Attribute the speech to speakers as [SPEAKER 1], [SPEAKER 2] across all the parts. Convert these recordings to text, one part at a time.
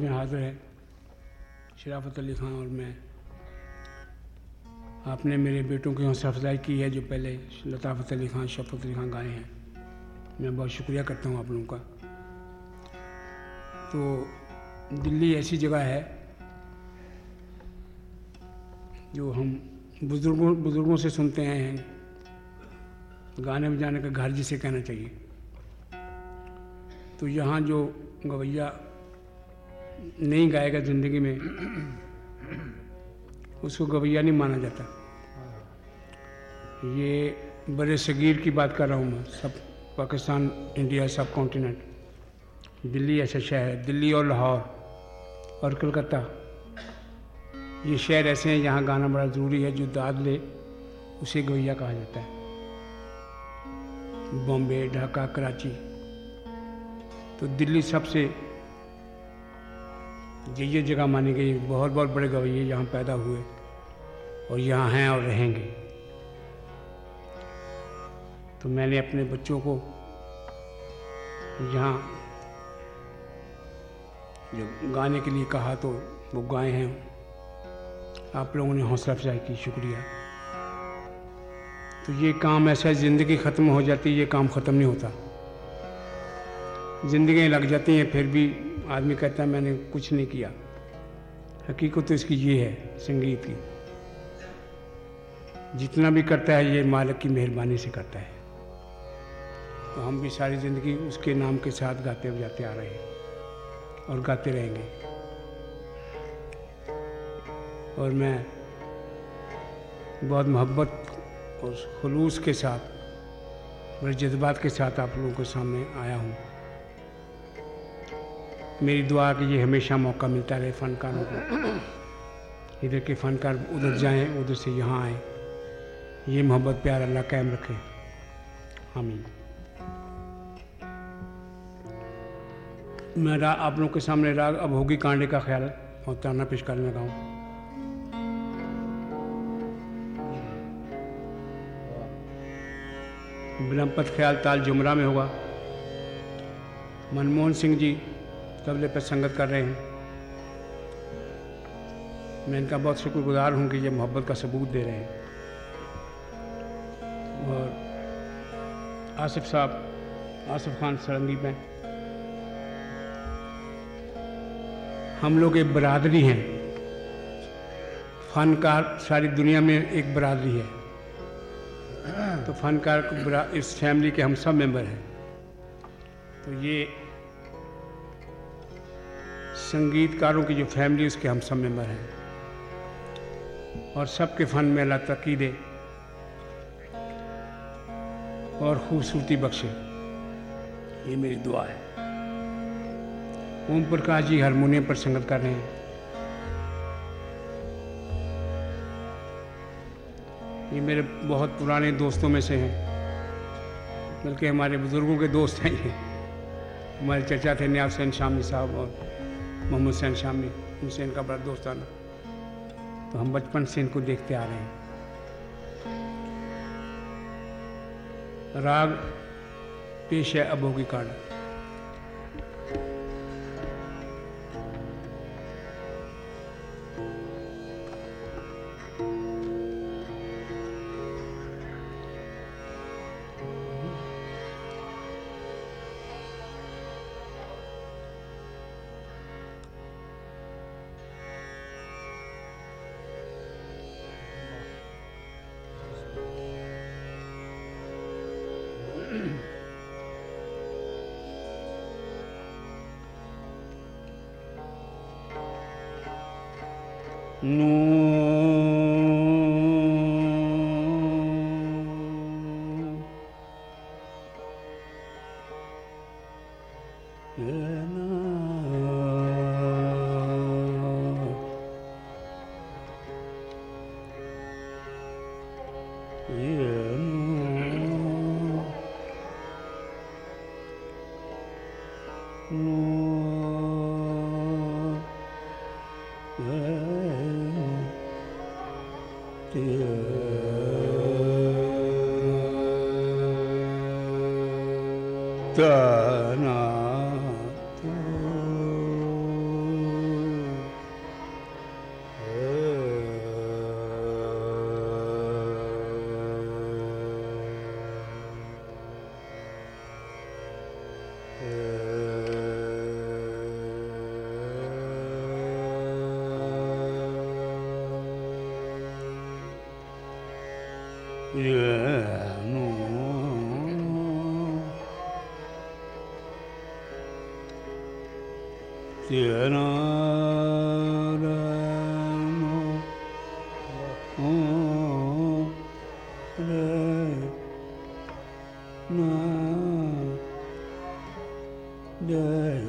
[SPEAKER 1] में हाजिर है, शराफत अली खान और मैं। आपने मेरे बेटों की हौसला अफजाई की है जो पहले लताफ़त अली खान शफत अली खान गाए हैं। मैं बहुत शुक्रिया करता हूँ आप लोगों का। तो दिल्ली ऐसी जगह है जो हम बुज़ुर्गों बुज़ुर्गों से सुनते आए हैं। गाने बजाने का घर जिसे कहना चाहिए। तो यहाँ जो गवैया नहीं गाएगा ज़िंदगी में, उसको गवैया नहीं माना जाता। ये बड़े सगीर की बात कर रहा हूँ मैं, सब पाकिस्तान, इंडिया, सब कॉन्टिनेंट दिल्ली ऐसा शहर है, दिल्ली और लाहौर और कलकत्ता। ये शहर ऐसे हैं जहाँ गाना बड़ा ज़रूरी है, जो दाद ले उसे गवैया कहा जाता है। बॉम्बे, ढाका, कराची। तो दिल्ली सबसे ये ये जगह मानी गई, बहुत बहुत बड़े गवैये यहाँ पैदा हुए और यहाँ हैं और रहेंगे। तो मैंने अपने बच्चों को यहाँ जो गाने के लिए कहा तो वो गाए हैं। आप लोगों ने हौसला अफजाई की, शुक्रिया। तो ये काम ऐसा ज़िंदगी ख़त्म हो जाती है, ये काम ख़त्म नहीं होता। ज़िंदगी लग जाती हैं, फिर भी आदमी कहता है, मैंने कुछ नहीं किया। हकीकत तो इसकी ये है, संगीत की। जितना भी करता है, ये मालिक की मेहरबानी से करता है। तो हम भी सारी ज़िंदगी उसके नाम के साथ गाते बजाते आ रहे हैं और गाते रहेंगे। और मैं बहुत मोहब्बत और खलूस के साथ बड़े जज्बात के साथ आप लोगों के सामने आया हूँ। मेरी दुआ कि ये हमेशा मौका मिलता रहे फ़नकारों को। इधर के फ़नकार उधर जाएँ, उधर से यहाँ आए। ये मोहब्बत, प्यार, अल्लाह कायम रखे। आमीन। मैं आप लोगों के सामने राग, अब होगी कांडे का ख्याल। और ताना पेश करने लगा हूँ। ख्याल ताल जुमरा में होगा। मनमोहन सिंह जी तबले पर संगत कर रहे हैं। मैं इनका बहुत शुक्रगुजार हूँ कि ये मोहब्बत का सबूत दे रहे हैं। और आसिफ साहब, आसिफ खान सरंगी में हम लोग एक बरादरी हैं। फनकार सारी दुनिया में एक बरादरी है। तो फनकार इस फैमिली के हम सब मेंबर हैं। तो ये संगीतकारों की जो फैमिली, उसके हम सब मेंबर हैं। और सबके फन में अल्लाह तरक्की दे और खूबसूरती बख्शे। ये मेरी दुआ है। ओम प्रकाश जी हारमोनियम पर संगत कर रहे हैं। ये मेरे बहुत पुराने दोस्तों में से हैं, बल्कि हमारे बुज़ुर्गों के दोस्त हैं ये। हमारे चचा थे न्याब सैन, शामी साहब और मोहम्मद हुसैन शामी, हुसैन का बड़ा दोस्त दोस्ताना तो हम बचपन से इनको देखते आ रहे हैं। राग पेश है अबोगी काड़ा। No. đời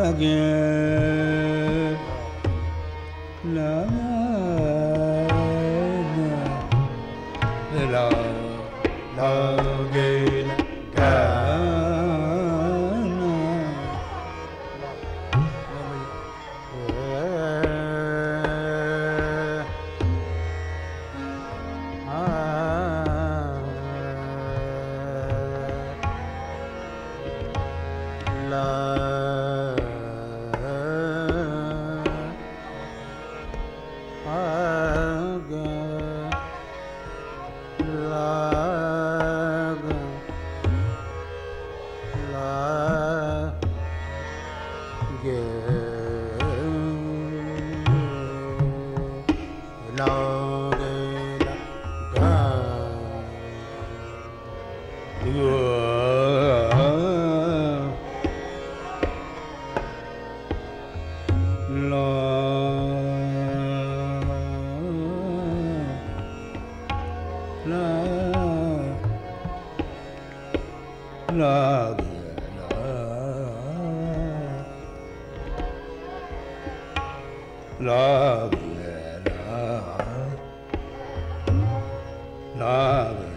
[SPEAKER 1] again. Ah.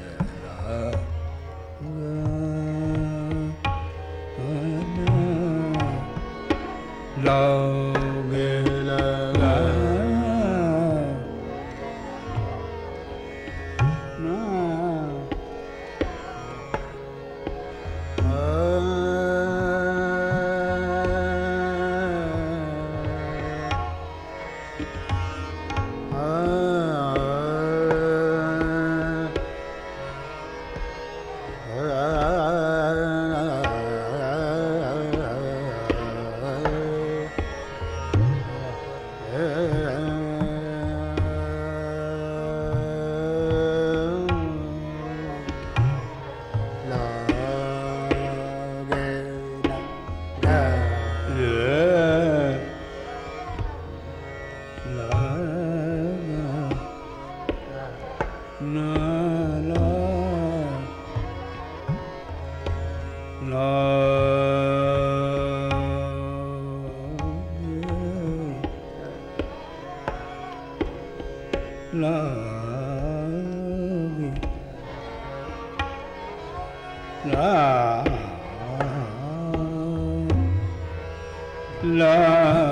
[SPEAKER 1] लगा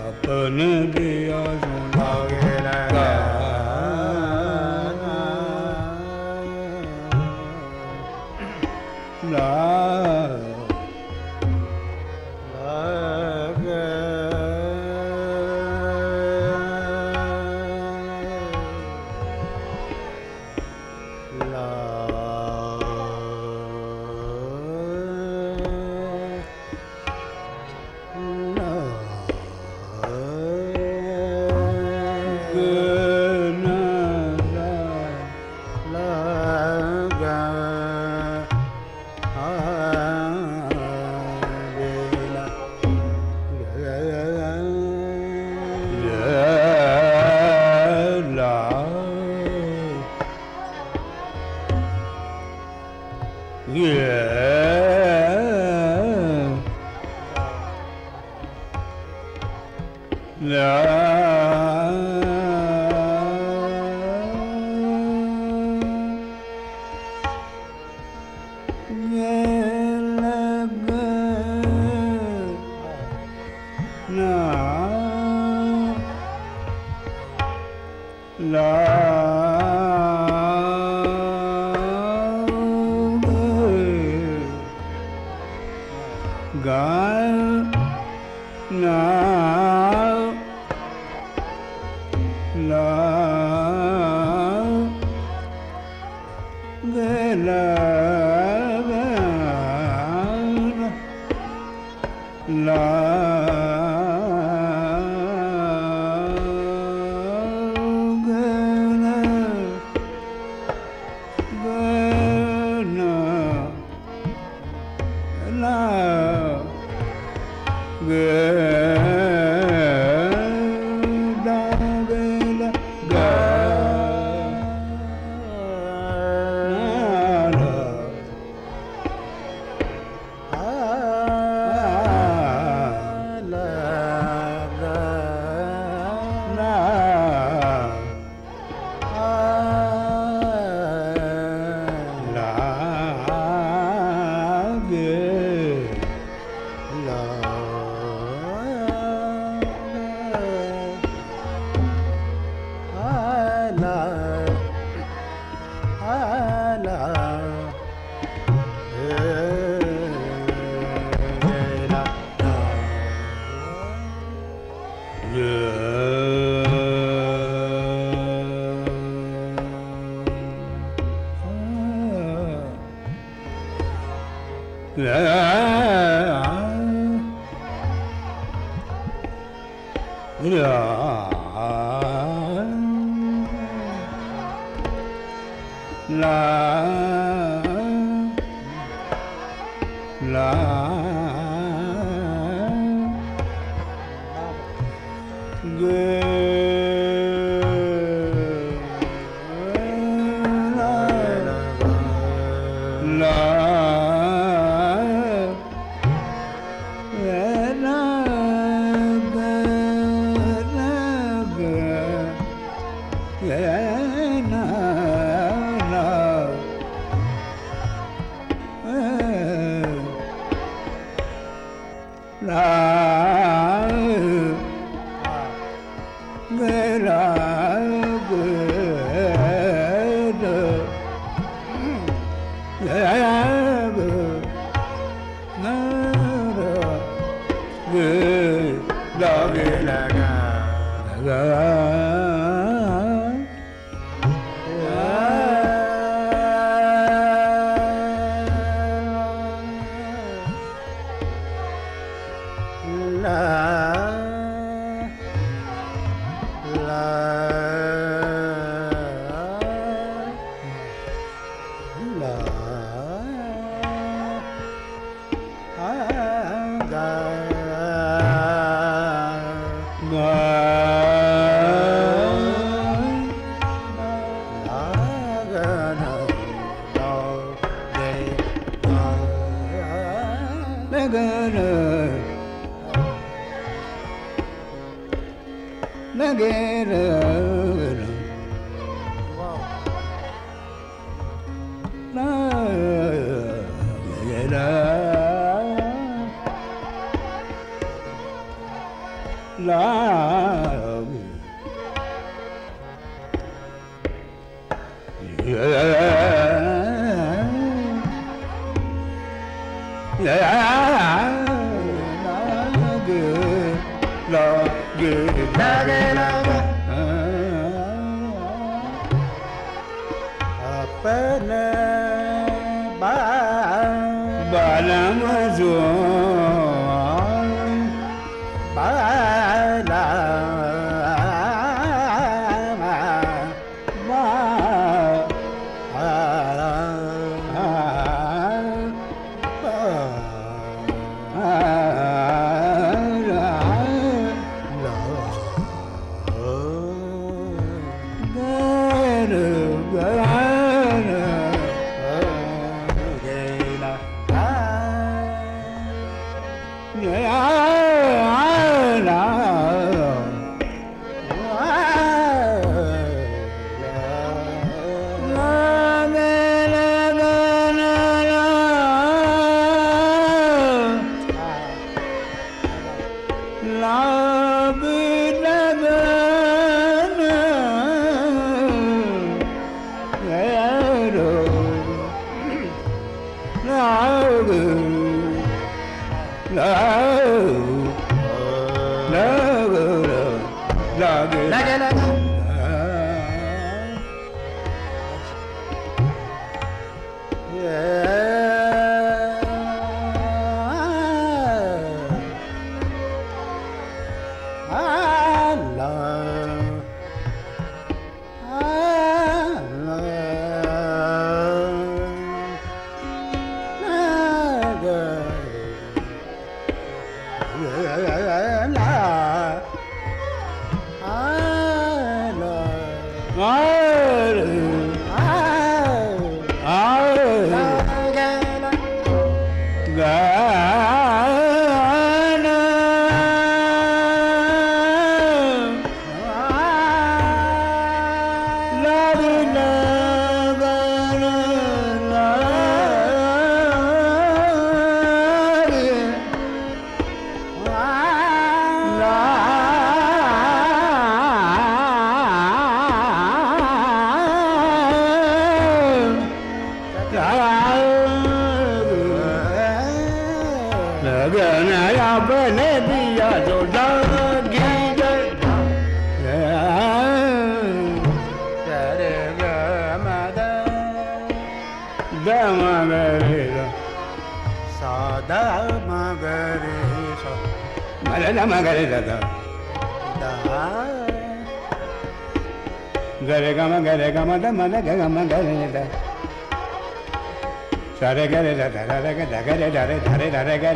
[SPEAKER 1] अपन गे la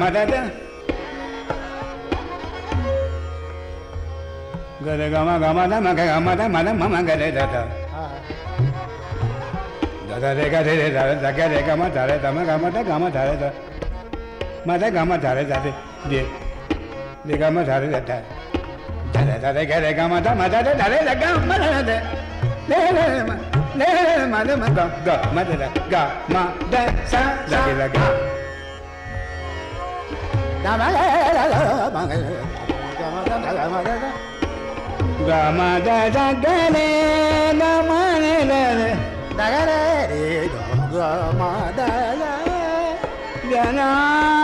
[SPEAKER 1] मदद गर गमा गमा दा मगे गमा दा मदा द गरे दा दा दा दा रे गा रे रे दा द ग रे गमा दा रे दम गम द गमा दा रे दा
[SPEAKER 2] मदा
[SPEAKER 1] गमा
[SPEAKER 2] दा रे द दे दे गमा दा रे दा दा दा
[SPEAKER 1] रे दा रे ग रे गम द मद दा ध रे दा
[SPEAKER 2] गमा दा ध
[SPEAKER 1] रे दे दे
[SPEAKER 2] ले दे ले ले
[SPEAKER 1] म द म ग ग म द ग सा द ग Gama da
[SPEAKER 2] da gane,
[SPEAKER 1] gama
[SPEAKER 2] ne ne
[SPEAKER 1] ne, da
[SPEAKER 2] gane,
[SPEAKER 1] gama da da, gana.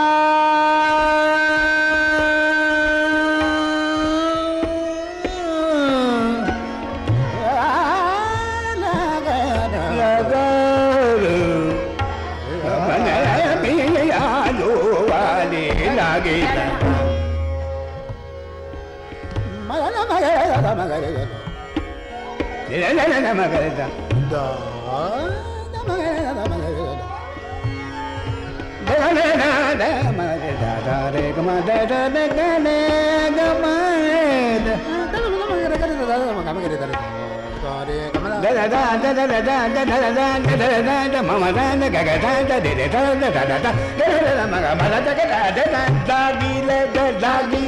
[SPEAKER 1] Doggy,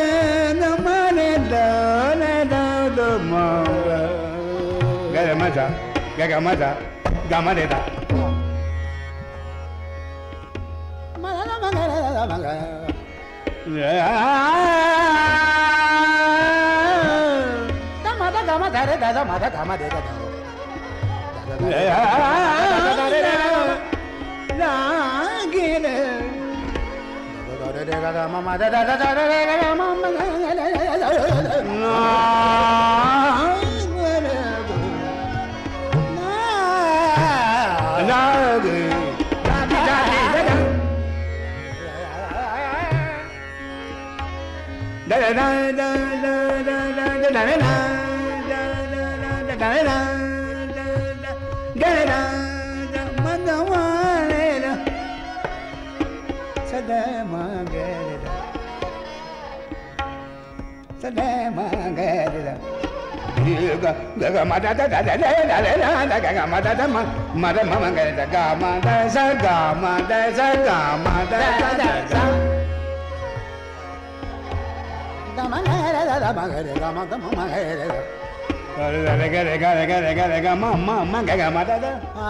[SPEAKER 1] maza gaga maza gama de da magala magala magala da mada gama da re da da mada gama de da da Mama, ma da sa ga ma da sa ga ma da sa ga தம கர மகர கம தம மகர கர கர கர கர கர கம மம கம தத ஆ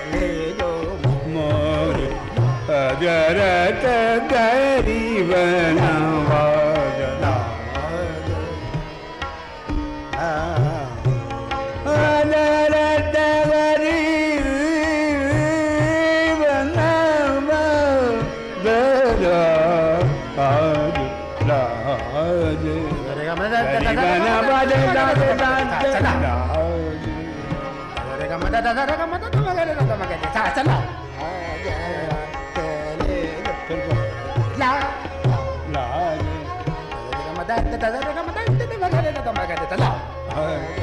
[SPEAKER 1] ಶಿವನಾ da da da da da da da da da da da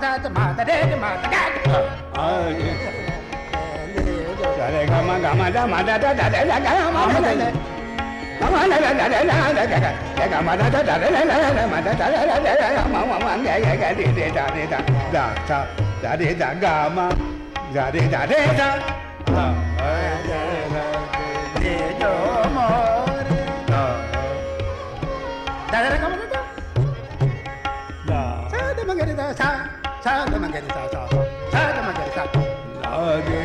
[SPEAKER 1] da da da da da
[SPEAKER 2] magari sa sa sa da magari sa lage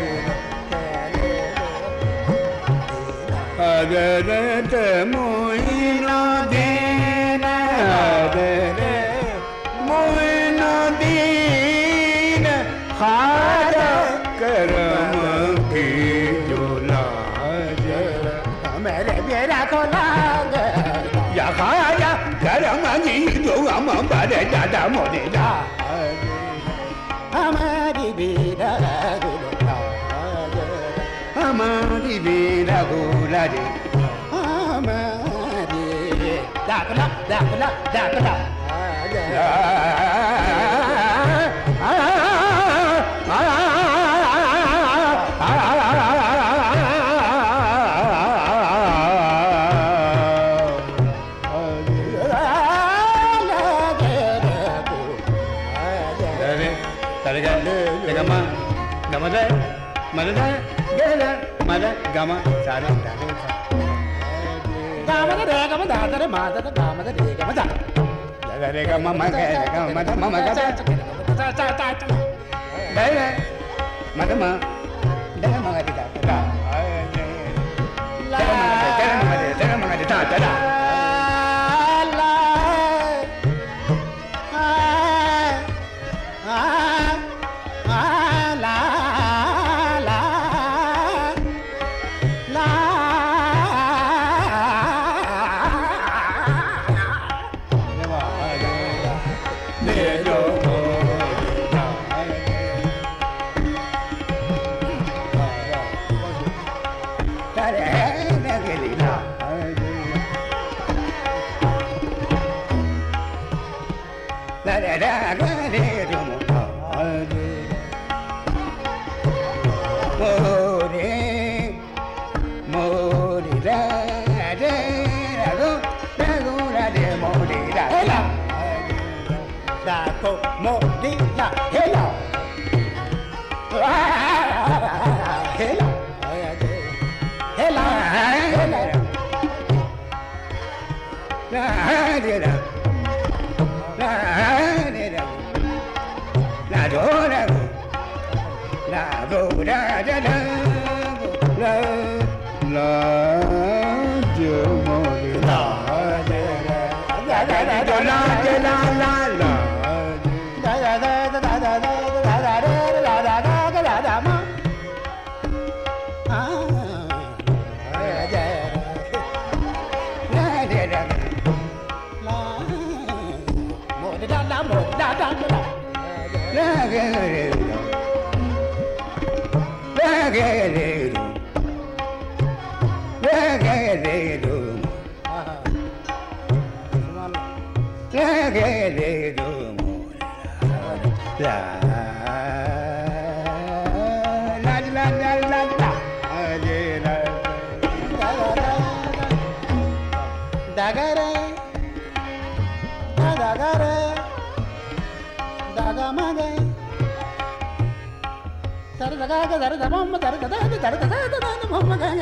[SPEAKER 2] Agarat moina dena agare moina dena khara karam ki jola jara mere mera ko lag ya khaya karam ni do am bare da da mo de da వీర అమారి
[SPEAKER 1] వీర గులరే అమారి దాకలా దాకలా దాకలా ದಾದರ ಮಾದರ ಗಾಮದ ರೇಗಮ ದ ದರೆ ಗಮ ಮಗ ಗಮ ದ ಮಮ ಗ ದ ದ ದ ದ ದ ದ ದ ದ ದ ದ ದ ದ la रे दो ला దగరే దగరే దగమగే సరదగా సరదమ్మ సరదా సరదా మమ్మ గంగ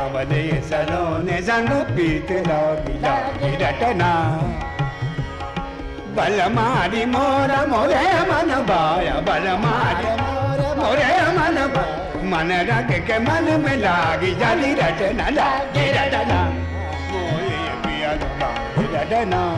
[SPEAKER 1] सामने सलोने लागी, लागे रटना। बल मारी मोर, मोरे मन बाया, बल मारी मोरे मन बा- मन रख के मन में लागी, जाली रटना, लागी रटना। मोरे पिया रटना।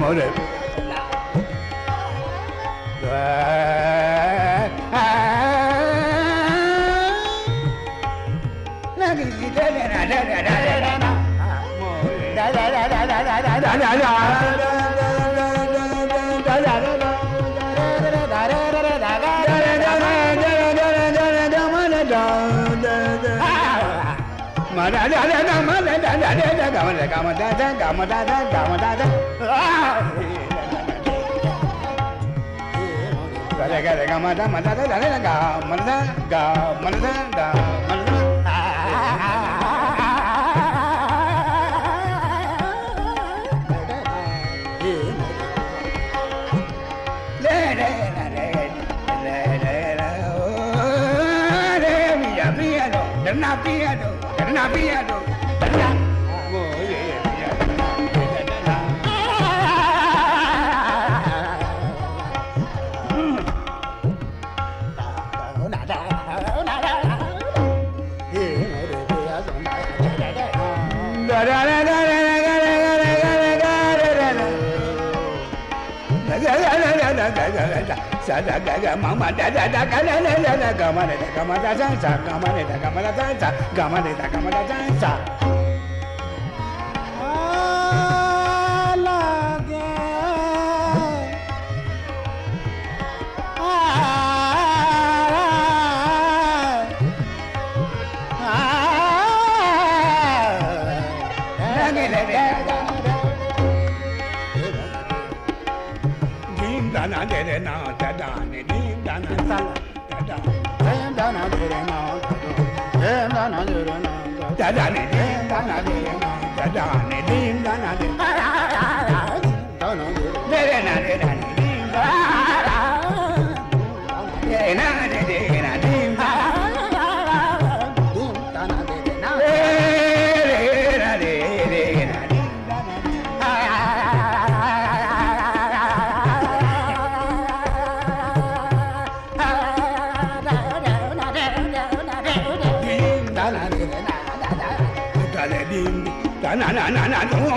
[SPEAKER 1] mở đẹp da
[SPEAKER 2] da da da da da da da ma da ga ma da da ga ma da da ga ma da da
[SPEAKER 1] ga da ga da ga ma da ma da da da da
[SPEAKER 2] ga ma da ga
[SPEAKER 1] ma da da
[SPEAKER 2] ma da Napiado, Napiado. sa da ga ga ma ma da da da ga na na na ga ma da ga ma da sa ga ma da ga
[SPEAKER 1] ma da
[SPEAKER 2] sa ga ma da ga ma
[SPEAKER 1] da
[SPEAKER 2] sa
[SPEAKER 1] da da da da no, no, no.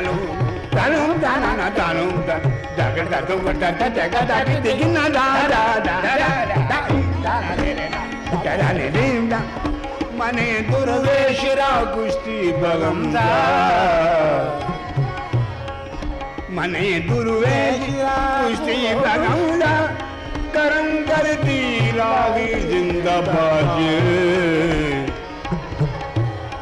[SPEAKER 1] తను తను తన తను జగదతో జగదకి దిగిన మనే దుర్వేశరా కుస్తీ భగం మనే దుర్వేశరా కుస్తీ భగం करम करती रागी जिंदाबाद